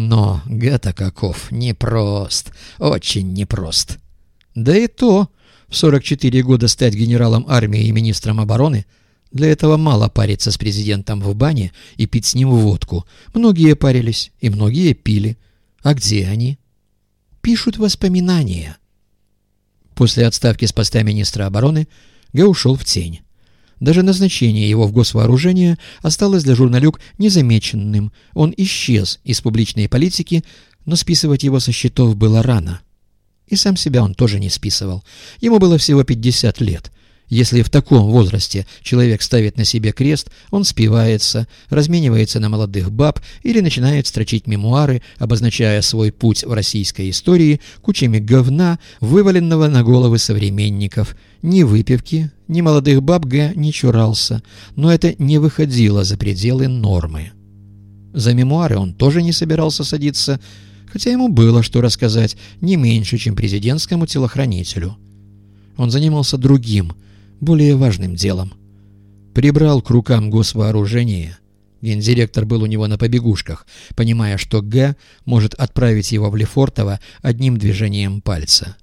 Но Гата каков непрост, очень непрост. Да и то, в 44 года стать генералом армии и министром обороны, для этого мало париться с президентом в бане и пить с ним водку. Многие парились и многие пили. А где они? Пишут воспоминания. После отставки с поста министра обороны Г ушел в тень. Даже назначение его в госвооружение осталось для журналюк незамеченным. Он исчез из публичной политики, но списывать его со счетов было рано. И сам себя он тоже не списывал. Ему было всего 50 лет. Если в таком возрасте человек ставит на себе крест, он спивается, разменивается на молодых баб или начинает строчить мемуары, обозначая свой путь в российской истории кучами говна, вываленного на головы современников. Ни выпивки, ни молодых баб Г не чурался, но это не выходило за пределы нормы. За мемуары он тоже не собирался садиться, хотя ему было что рассказать не меньше, чем президентскому телохранителю. Он занимался другим – более важным делом. Прибрал к рукам госвооружение. Гендиректор был у него на побегушках, понимая, что Г может отправить его в Лефортово одним движением пальца.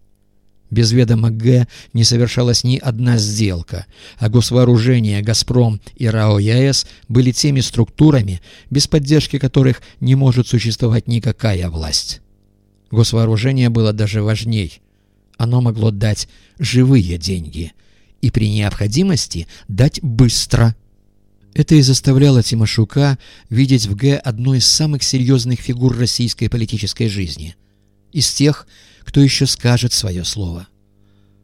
Без ведома Г не совершалась ни одна сделка, а госвооружение, «Газпром» и РАО «ЯЭС» были теми структурами, без поддержки которых не может существовать никакая власть. Госвооружение было даже важней. Оно могло дать живые деньги – и при необходимости дать быстро. Это и заставляло Тимошука видеть в Г одну из самых серьезных фигур российской политической жизни. Из тех, кто еще скажет свое слово.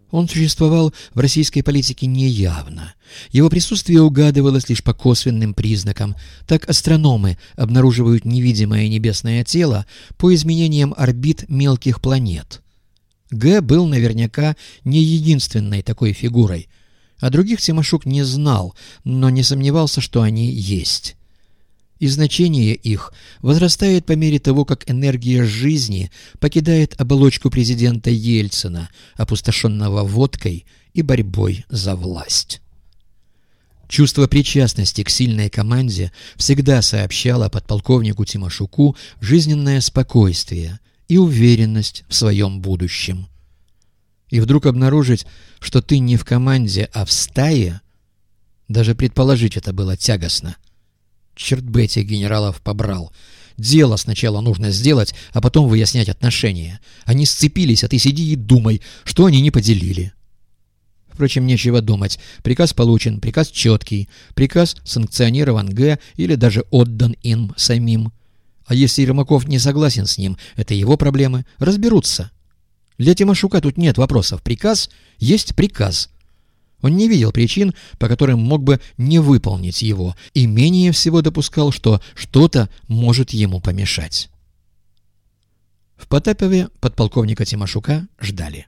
Он существовал в российской политике неявно. Его присутствие угадывалось лишь по косвенным признакам. Так астрономы обнаруживают невидимое небесное тело по изменениям орбит мелких планет. Г был наверняка не единственной такой фигурой. О других Тимошук не знал, но не сомневался, что они есть. И значение их возрастает по мере того, как энергия жизни покидает оболочку президента Ельцина, опустошенного водкой и борьбой за власть. Чувство причастности к сильной команде всегда сообщало подполковнику Тимошуку жизненное спокойствие – и уверенность в своем будущем. И вдруг обнаружить, что ты не в команде, а в стае, даже предположить это было тягостно. Черт бы этих генералов побрал. Дело сначала нужно сделать, а потом выяснять отношения. Они сцепились, а ты сиди и думай, что они не поделили. Впрочем, нечего думать. Приказ получен, приказ четкий, приказ санкционирован Г или даже отдан им самим. А если Ермаков не согласен с ним, это его проблемы. Разберутся. Для Тимошука тут нет вопросов. Приказ есть приказ. Он не видел причин, по которым мог бы не выполнить его, и менее всего допускал, что что-то может ему помешать. В Потапове подполковника Тимошука ждали.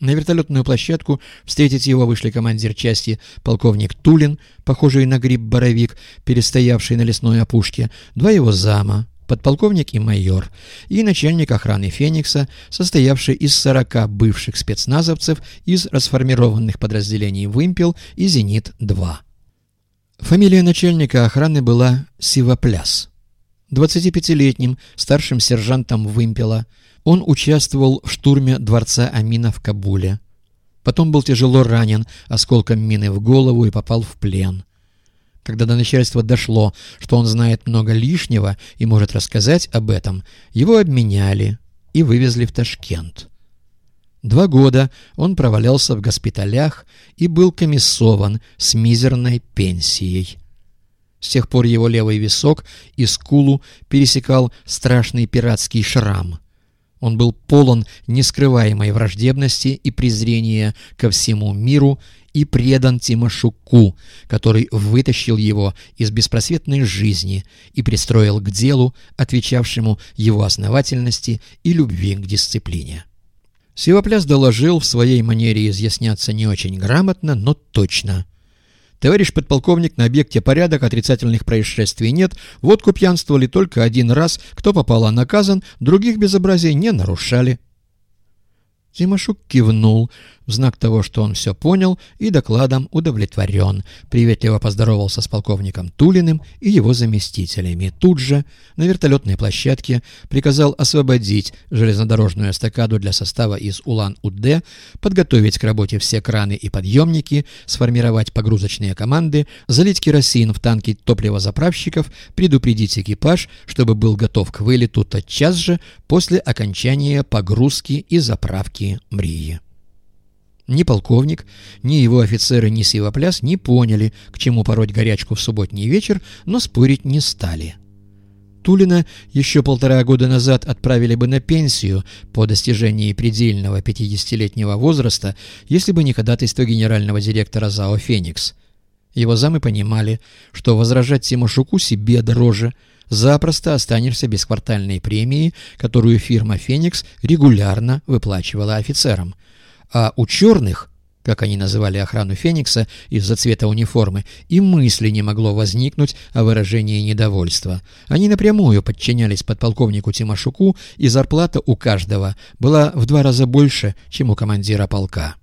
На вертолетную площадку встретить его вышли командир части полковник Тулин, похожий на гриб-боровик, перестоявший на лесной опушке, два его зама, подполковник и майор, и начальник охраны «Феникса», состоявший из 40 бывших спецназовцев из расформированных подразделений «Вымпел» и «Зенит-2». Фамилия начальника охраны была Сивопляс. 25-летним старшим сержантом «Вымпела» он участвовал в штурме дворца Амина в Кабуле. Потом был тяжело ранен осколком мины в голову и попал в плен. Когда до начальства дошло, что он знает много лишнего и может рассказать об этом, его обменяли и вывезли в Ташкент. Два года он провалялся в госпиталях и был комиссован с мизерной пенсией. С тех пор его левый висок и скулу пересекал страшный пиратский шрам. Он был полон нескрываемой враждебности и презрения ко всему миру и предан Тимошуку, который вытащил его из беспросветной жизни и пристроил к делу, отвечавшему его основательности и любви к дисциплине. Сивопляс доложил в своей манере изъясняться не очень грамотно, но точно. Товарищ подполковник, на объекте порядок, отрицательных происшествий нет, водку пьянствовали только один раз, кто попало наказан, других безобразий не нарушали. Тимошук кивнул, в знак того, что он все понял и докладом удовлетворен, приветливо поздоровался с полковником Тулиным и его заместителями. Тут же на вертолетной площадке приказал освободить железнодорожную эстакаду для состава из Улан-Удэ, подготовить к работе все краны и подъемники, сформировать погрузочные команды, залить керосин в танки топливозаправщиков, предупредить экипаж, чтобы был готов к вылету тотчас же после окончания погрузки и заправки Мрии. Ни полковник, ни его офицеры, ни Сивопляс не поняли, к чему пороть горячку в субботний вечер, но спорить не стали. Тулина еще полтора года назад отправили бы на пенсию по достижении предельного 50-летнего возраста, если бы не ходатайство генерального директора ЗАО «Феникс». Его замы понимали, что возражать Тимошуку себе дороже, запросто останешься без квартальной премии, которую фирма «Феникс» регулярно выплачивала офицерам – а у черных, как они называли охрану Феникса из-за цвета униформы, и мысли не могло возникнуть о выражении недовольства. Они напрямую подчинялись подполковнику Тимошуку, и зарплата у каждого была в два раза больше, чем у командира полка.